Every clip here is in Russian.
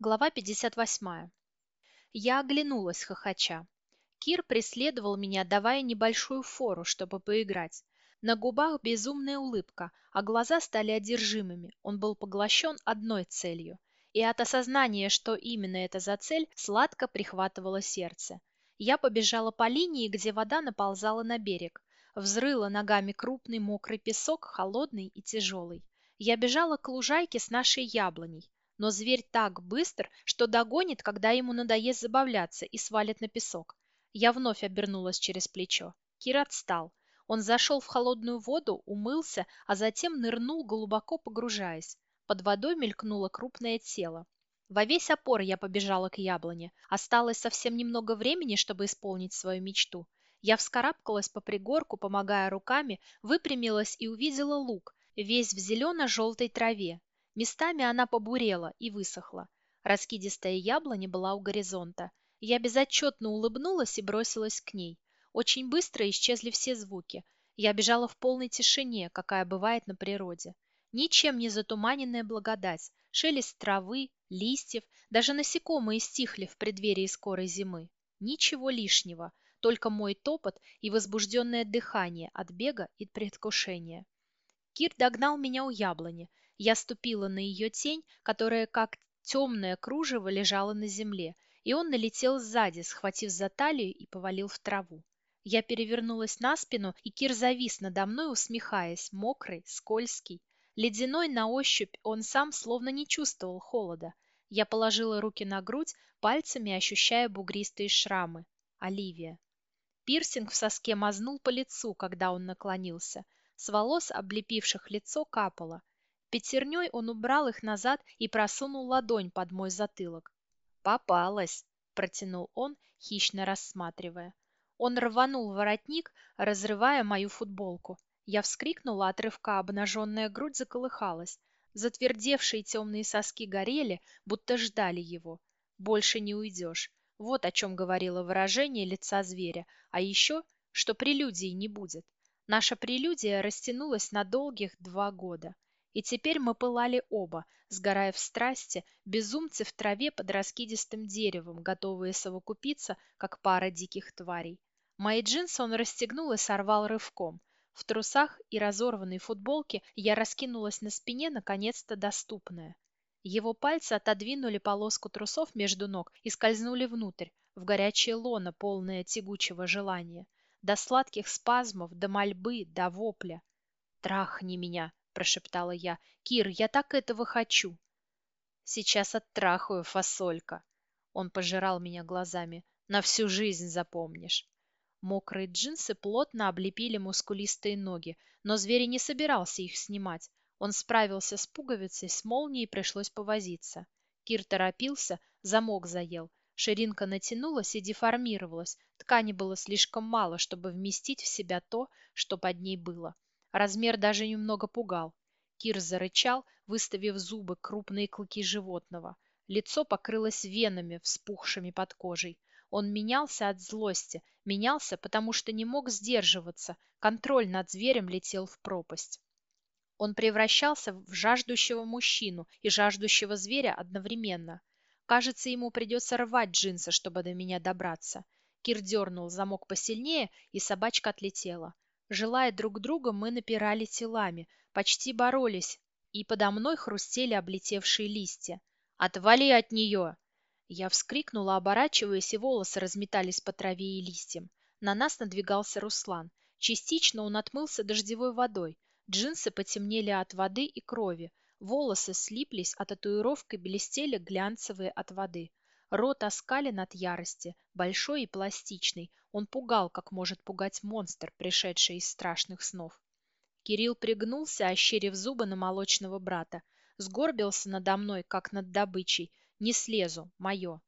Глава 58. Я оглянулась, хохоча. Кир преследовал меня, давая небольшую фору, чтобы поиграть. На губах безумная улыбка, а глаза стали одержимыми. Он был поглощен одной целью. И от осознания, что именно это за цель, сладко прихватывало сердце. Я побежала по линии, где вода наползала на берег. Взрыла ногами крупный мокрый песок, холодный и тяжелый. Я бежала к лужайке с нашей яблоней. Но зверь так быстр, что догонит, когда ему надоест забавляться и свалит на песок. Я вновь обернулась через плечо. Кир отстал. Он зашел в холодную воду, умылся, а затем нырнул, глубоко погружаясь. Под водой мелькнуло крупное тело. Во весь опор я побежала к яблоне. Осталось совсем немного времени, чтобы исполнить свою мечту. Я вскарабкалась по пригорку, помогая руками, выпрямилась и увидела лук, весь в зелено-желтой траве. Местами она побурела и высохла. Раскидистая яблоня была у горизонта. Я безотчетно улыбнулась и бросилась к ней. Очень быстро исчезли все звуки. Я бежала в полной тишине, какая бывает на природе. Ничем не затуманенная благодать, шелест травы, листьев, даже насекомые стихли в преддверии скорой зимы. Ничего лишнего, только мой топот и возбужденное дыхание от бега и предвкушения. Кир догнал меня у яблони. Я ступила на ее тень, которая, как темное кружево, лежала на земле, и он налетел сзади, схватив за талию и повалил в траву. Я перевернулась на спину, и Кир завис надо мной, усмехаясь, мокрый, скользкий. Ледяной на ощупь он сам словно не чувствовал холода. Я положила руки на грудь, пальцами ощущая бугристые шрамы. Оливия. Пирсинг в соске мазнул по лицу, когда он наклонился. С волос, облепивших лицо, капало. Пятерней он убрал их назад и просунул ладонь под мой затылок. «Попалась!» – протянул он, хищно рассматривая. Он рванул воротник, разрывая мою футболку. Я вскрикнула от рывка, обнаженная грудь заколыхалась. Затвердевшие темные соски горели, будто ждали его. «Больше не уйдешь». Вот о чем говорило выражение лица зверя, а еще, что прелюдии не будет. Наша прелюдия растянулась на долгих два года. И теперь мы пылали оба, сгорая в страсти, безумцы в траве под раскидистым деревом, готовые совокупиться, как пара диких тварей. Мои джинсы он расстегнул и сорвал рывком. В трусах и разорванной футболке я раскинулась на спине, наконец-то доступная. Его пальцы отодвинули полоску трусов между ног и скользнули внутрь, в горячее лоно, полное тягучего желания. До сладких спазмов, до мольбы, до вопля. «Трахни меня!» – прошептала я. «Кир, я так этого хочу!» «Сейчас оттрахаю, фасолька!» Он пожирал меня глазами. «На всю жизнь запомнишь!» Мокрые джинсы плотно облепили мускулистые ноги, но зверь не собирался их снимать. Он справился с пуговицей, с молнией пришлось повозиться. Кир торопился, замок заел. Ширинка натянулась и деформировалась. Ткани было слишком мало, чтобы вместить в себя то, что под ней было. Размер даже немного пугал. Кир зарычал, выставив зубы крупные клыки животного. Лицо покрылось венами, вспухшими под кожей. Он менялся от злости, менялся, потому что не мог сдерживаться, контроль над зверем летел в пропасть. Он превращался в жаждущего мужчину и жаждущего зверя одновременно. Кажется, ему придется рвать джинсы, чтобы до меня добраться. Кир дернул замок посильнее, и собачка отлетела. Желая друг друга, мы напирали телами, почти боролись, и подо мной хрустели облетевшие листья. «Отвали от нее!» Я вскрикнула, оборачиваясь, и волосы разметались по траве и листьям. На нас надвигался Руслан. Частично он отмылся дождевой водой. Джинсы потемнели от воды и крови. Волосы слиплись, а татуировкой блестели глянцевые от воды. Рот оскален от ярости, большой и пластичный. Он пугал, как может пугать монстр, пришедший из страшных снов. Кирилл пригнулся, ощерив зубы на молочного брата. Сгорбился надо мной, как над добычей, не слезу, мое.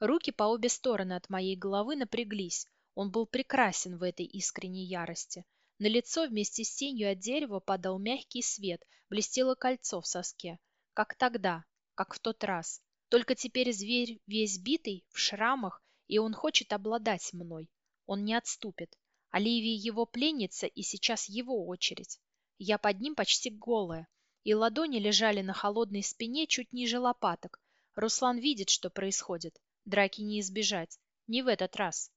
Руки по обе стороны от моей головы напряглись. Он был прекрасен в этой искренней ярости. На лицо вместе с тенью от дерева падал мягкий свет, блестело кольцо в соске. Как тогда, как в тот раз. Только теперь зверь весь битый, в шрамах, и он хочет обладать мной. Он не отступит. Оливия его пленница, и сейчас его очередь. Я под ним почти голая, и ладони лежали на холодной спине чуть ниже лопаток, Руслан видит, что происходит. Драки не избежать. Не в этот раз.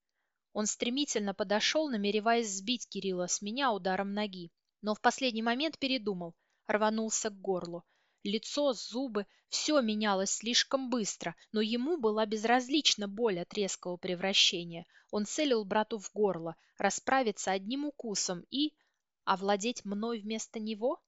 Он стремительно подошел, намереваясь сбить Кирилла с меня ударом ноги. Но в последний момент передумал. Рванулся к горлу. Лицо, зубы, все менялось слишком быстро, но ему была безразлична боль от резкого превращения. Он целил брату в горло, расправиться одним укусом и... овладеть мной вместо него?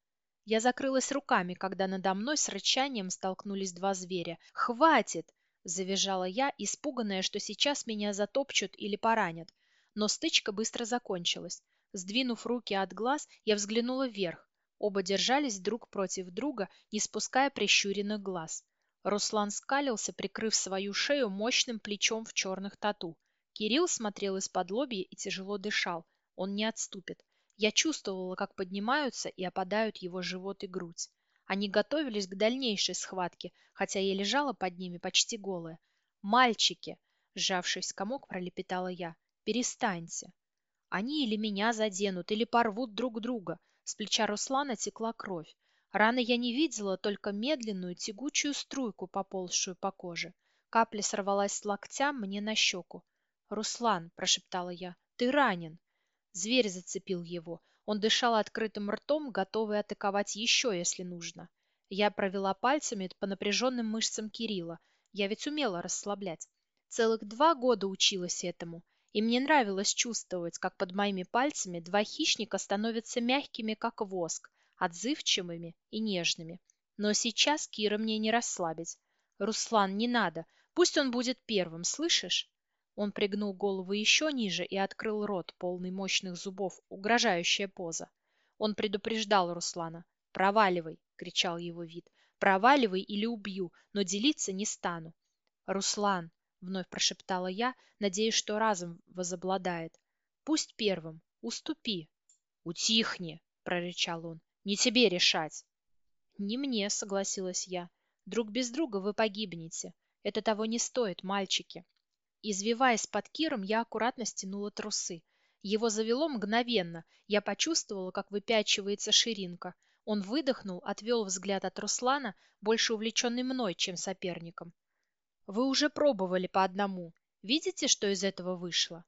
Я закрылась руками, когда надо мной с рычанием столкнулись два зверя. «Хватит!» – завизжала я, испуганная, что сейчас меня затопчут или поранят. Но стычка быстро закончилась. Сдвинув руки от глаз, я взглянула вверх. Оба держались друг против друга, не спуская прищуренных глаз. Руслан скалился, прикрыв свою шею мощным плечом в черных тату. Кирилл смотрел из-под лобья и тяжело дышал. Он не отступит. Я чувствовала, как поднимаются и опадают его живот и грудь. Они готовились к дальнейшей схватке, хотя я лежала под ними почти голая. «Мальчики!» — сжавшись комок, пролепетала я. «Перестаньте!» Они или меня заденут, или порвут друг друга. С плеча Руслана текла кровь. Раны я не видела, только медленную тягучую струйку, поползшую по коже. Капля сорвалась с локтя мне на щеку. «Руслан!» – прошептала я. «Ты ранен!» Зверь зацепил его. Он дышал открытым ртом, готовый атаковать еще, если нужно. Я провела пальцами по напряженным мышцам Кирилла. Я ведь умела расслаблять. Целых два года училась этому. И мне нравилось чувствовать, как под моими пальцами два хищника становятся мягкими, как воск, отзывчивыми и нежными. Но сейчас Кира мне не расслабить. «Руслан, не надо. Пусть он будет первым, слышишь?» Он пригнул голову еще ниже и открыл рот, полный мощных зубов, угрожающая поза. Он предупреждал Руслана. «Проваливай!» — кричал его вид. «Проваливай или убью, но делиться не стану». «Руслан!» — вновь прошептала я, надеясь, что разум возобладает. «Пусть первым. Уступи». «Утихни!» — прорычал он. «Не тебе решать!» «Не мне», — согласилась я. «Друг без друга вы погибнете. Это того не стоит, мальчики. Извиваясь под Киром, я аккуратно стянула трусы. Его завело мгновенно. Я почувствовала, как выпячивается ширинка. Он выдохнул, отвел взгляд от Руслана, больше увлеченный мной, чем соперником. «Вы уже пробовали по одному. Видите, что из этого вышло?»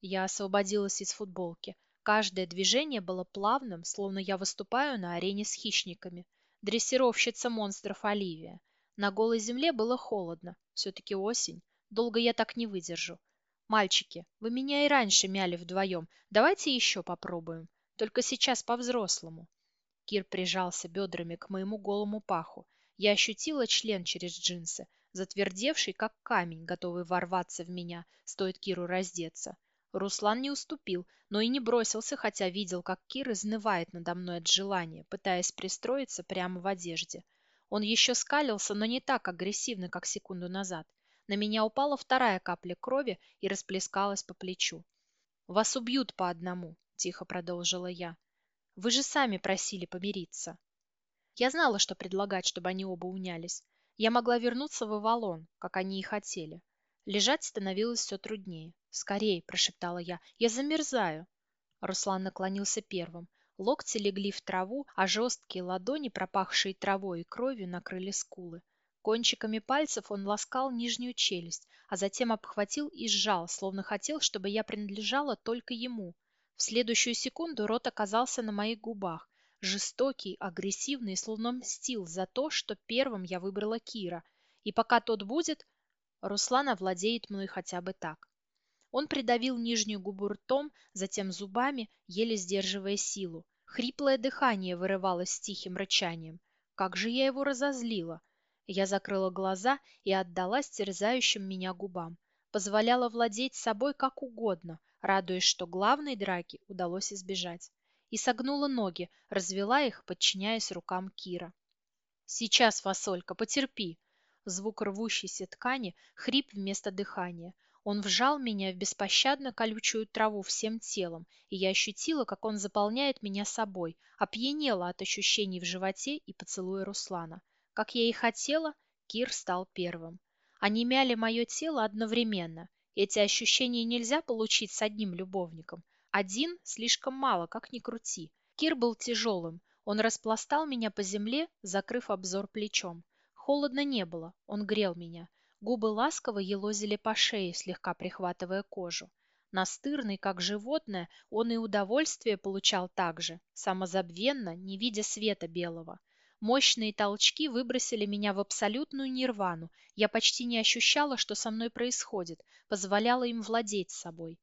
Я освободилась из футболки. Каждое движение было плавным, словно я выступаю на арене с хищниками. Дрессировщица монстров Оливия. На голой земле было холодно. Все-таки осень. Долго я так не выдержу. Мальчики, вы меня и раньше мяли вдвоем. Давайте еще попробуем. Только сейчас по-взрослому. Кир прижался бедрами к моему голому паху. Я ощутила член через джинсы, затвердевший, как камень, готовый ворваться в меня, стоит Киру раздеться. Руслан не уступил, но и не бросился, хотя видел, как Кир изнывает надо мной от желания, пытаясь пристроиться прямо в одежде. Он еще скалился, но не так агрессивно, как секунду назад. На меня упала вторая капля крови и расплескалась по плечу. «Вас убьют по одному», — тихо продолжила я. «Вы же сами просили помириться». Я знала, что предлагать, чтобы они оба унялись. Я могла вернуться в Авалон, как они и хотели. Лежать становилось все труднее. «Скорей!» – прошептала я. «Я замерзаю!» Руслан наклонился первым. Локти легли в траву, а жесткие ладони, пропахшие травой и кровью, накрыли скулы. Кончиками пальцев он ласкал нижнюю челюсть, а затем обхватил и сжал, словно хотел, чтобы я принадлежала только ему. В следующую секунду рот оказался на моих губах, жестокий, агрессивный, словно мстил за то, что первым я выбрала Кира. И пока тот будет, Руслан овладеет мной хотя бы так. Он придавил нижнюю губу ртом, затем зубами, еле сдерживая силу. Хриплое дыхание вырывалось с тихим рычанием. Как же я его разозлила! Я закрыла глаза и отдалась терзающим меня губам. Позволяла владеть собой как угодно, радуясь, что главной драки удалось избежать. И согнула ноги, развела их, подчиняясь рукам Кира. «Сейчас, фасолька, потерпи!» Звук рвущейся ткани, хрип вместо дыхания. Он вжал меня в беспощадно колючую траву всем телом, и я ощутила, как он заполняет меня собой, опьянела от ощущений в животе и поцелуя Руслана. Как я и хотела, Кир стал первым. Они мяли мое тело одновременно. Эти ощущения нельзя получить с одним любовником. Один слишком мало, как ни крути. Кир был тяжелым. Он распластал меня по земле, закрыв обзор плечом. Холодно не было, он грел меня. Губы ласково елозили по шее, слегка прихватывая кожу. Настырный, как животное, он и удовольствие получал так же, самозабвенно, не видя света белого. Мощные толчки выбросили меня в абсолютную нирвану. Я почти не ощущала, что со мной происходит, позволяла им владеть собой.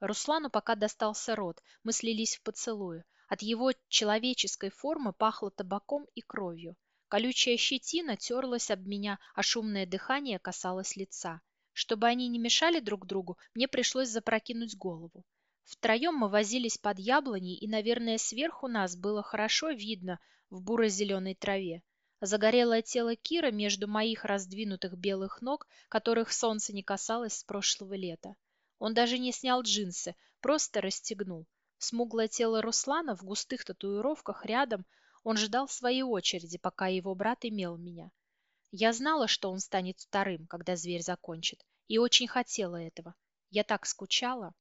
Руслану пока достался рот, мы слились в поцелуе. От его человеческой формы пахло табаком и кровью. Колючая щетина терлась об меня, а шумное дыхание касалось лица. Чтобы они не мешали друг другу, мне пришлось запрокинуть голову. Втроем мы возились под яблоней, и, наверное, сверху нас было хорошо видно в буро-зеленой траве. Загорелое тело Кира между моих раздвинутых белых ног, которых солнце не касалось с прошлого лета. Он даже не снял джинсы, просто расстегнул. Смуглое тело Руслана в густых татуировках рядом, он ждал своей очереди, пока его брат имел меня. Я знала, что он станет вторым, когда зверь закончит, и очень хотела этого. Я так скучала.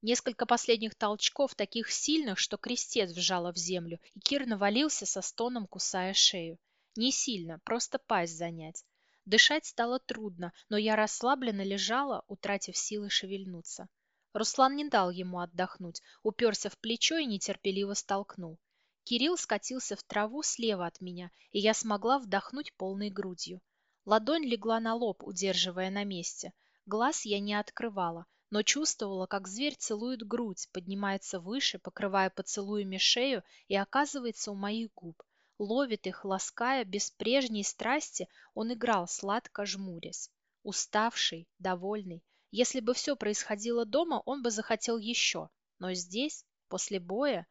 Несколько последних толчков, таких сильных, что крестец вжало в землю, и Кир навалился со стоном, кусая шею. Не сильно, просто пасть занять. Дышать стало трудно, но я расслабленно лежала, утратив силы шевельнуться. Руслан не дал ему отдохнуть, уперся в плечо и нетерпеливо столкнул. Кирилл скатился в траву слева от меня, и я смогла вдохнуть полной грудью. Ладонь легла на лоб, удерживая на месте. Глаз я не открывала, но чувствовала, как зверь целует грудь, поднимается выше, покрывая поцелуями шею и оказывается у моих губ. Ловит их, лаская, без прежней страсти, он играл, сладко жмурясь. Уставший, довольный. Если бы все происходило дома, он бы захотел еще. Но здесь, после боя...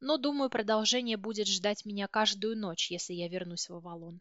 Но, думаю, продолжение будет ждать меня каждую ночь, если я вернусь в Авалон.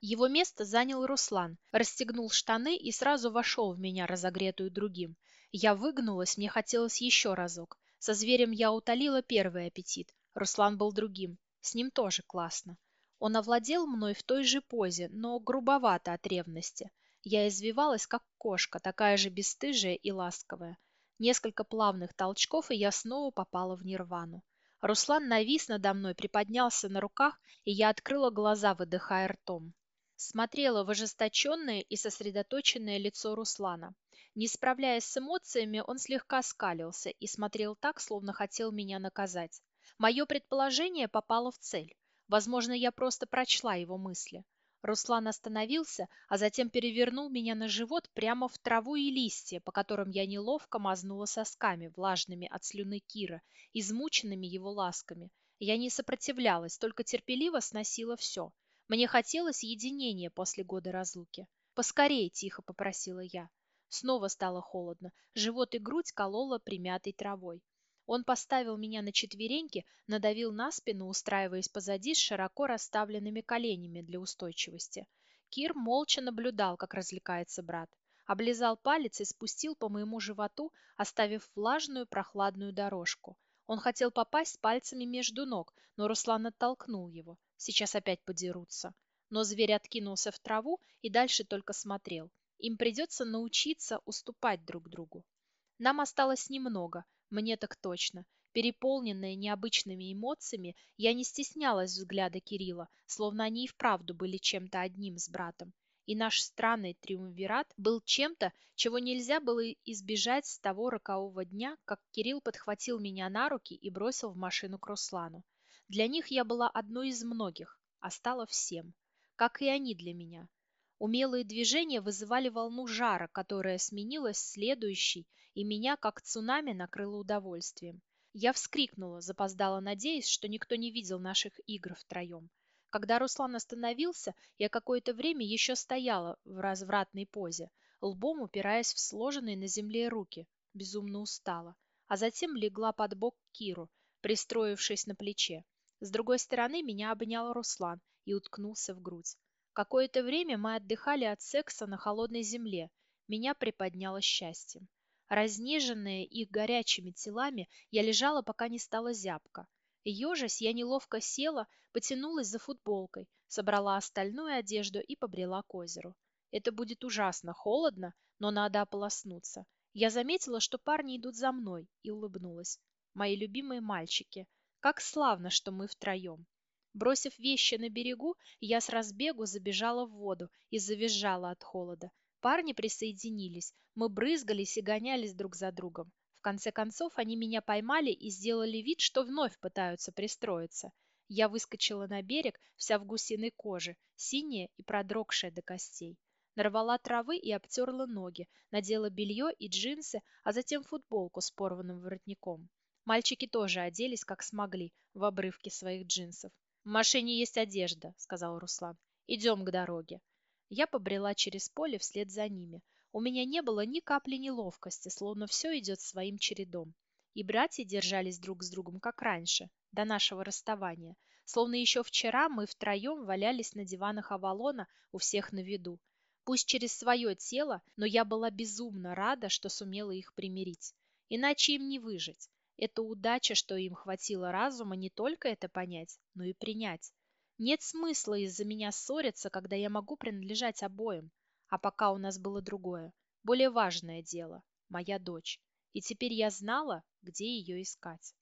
Его место занял Руслан, расстегнул штаны и сразу вошел в меня, разогретую другим. Я выгнулась, мне хотелось еще разок. Со зверем я утолила первый аппетит. Руслан был другим. С ним тоже классно. Он овладел мной в той же позе, но грубовато от ревности. Я извивалась, как кошка, такая же бесстыжая и ласковая. Несколько плавных толчков, и я снова попала в нирвану. Руслан навис надо мной, приподнялся на руках, и я открыла глаза, выдыхая ртом. Смотрела в ожесточенное и сосредоточенное лицо Руслана. Не справляясь с эмоциями, он слегка скалился и смотрел так, словно хотел меня наказать. Мое предположение попало в цель. Возможно, я просто прочла его мысли. Руслан остановился, а затем перевернул меня на живот прямо в траву и листья, по которым я неловко мазнула сосками, влажными от слюны Кира, измученными его ласками. Я не сопротивлялась, только терпеливо сносила все. Мне хотелось единения после года разлуки. «Поскорее!» – тихо попросила я. Снова стало холодно, живот и грудь кололо примятой травой. Он поставил меня на четвереньки, надавил на спину, устраиваясь позади с широко расставленными коленями для устойчивости. Кир молча наблюдал, как развлекается брат. Облизал палец и спустил по моему животу, оставив влажную прохладную дорожку. Он хотел попасть пальцами между ног, но Руслан оттолкнул его. Сейчас опять подерутся. Но зверь откинулся в траву и дальше только смотрел. Им придется научиться уступать друг другу. Нам осталось немного, мне так точно. Переполненная необычными эмоциями, я не стеснялась взгляда Кирилла, словно они и вправду были чем-то одним с братом и наш странный триумвират был чем-то, чего нельзя было избежать с того рокового дня, как Кирилл подхватил меня на руки и бросил в машину к Руслану. Для них я была одной из многих, а стала всем, как и они для меня. Умелые движения вызывали волну жара, которая сменилась следующей, и меня, как цунами, накрыло удовольствием. Я вскрикнула, запоздала, надеясь, что никто не видел наших игр втроем. Когда Руслан остановился, я какое-то время еще стояла в развратной позе, лбом упираясь в сложенные на земле руки, безумно устала, а затем легла под бок Киру, пристроившись на плече. С другой стороны меня обнял Руслан и уткнулся в грудь. Какое-то время мы отдыхали от секса на холодной земле. Меня приподняло счастьем. Разнеженная их горячими телами, я лежала, пока не стала зябко. Ежась, я неловко села, потянулась за футболкой, собрала остальную одежду и побрела к озеру. Это будет ужасно холодно, но надо ополоснуться. Я заметила, что парни идут за мной, и улыбнулась. Мои любимые мальчики. Как славно, что мы втроем. Бросив вещи на берегу, я с разбегу забежала в воду и завизжала от холода. Парни присоединились, мы брызгались и гонялись друг за другом. В конце концов они меня поймали и сделали вид, что вновь пытаются пристроиться. Я выскочила на берег, вся в гусиной коже, синяя и продрогшая до костей. Нарвала травы и обтерла ноги, надела белье и джинсы, а затем футболку с порванным воротником. Мальчики тоже оделись, как смогли, в обрывки своих джинсов. «В машине есть одежда», — сказал Руслан. «Идем к дороге». Я побрела через поле вслед за ними. У меня не было ни капли неловкости, словно все идет своим чередом. И братья держались друг с другом, как раньше, до нашего расставания. Словно еще вчера мы втроем валялись на диванах Авалона у всех на виду пусть через свое тело, но я была безумно рада, что сумела их примирить. Иначе им не выжить. Это удача, что им хватило разума не только это понять, но и принять. Нет смысла из-за меня ссориться, когда я могу принадлежать обоим. А пока у нас было другое, более важное дело – моя дочь. И теперь я знала, где ее искать.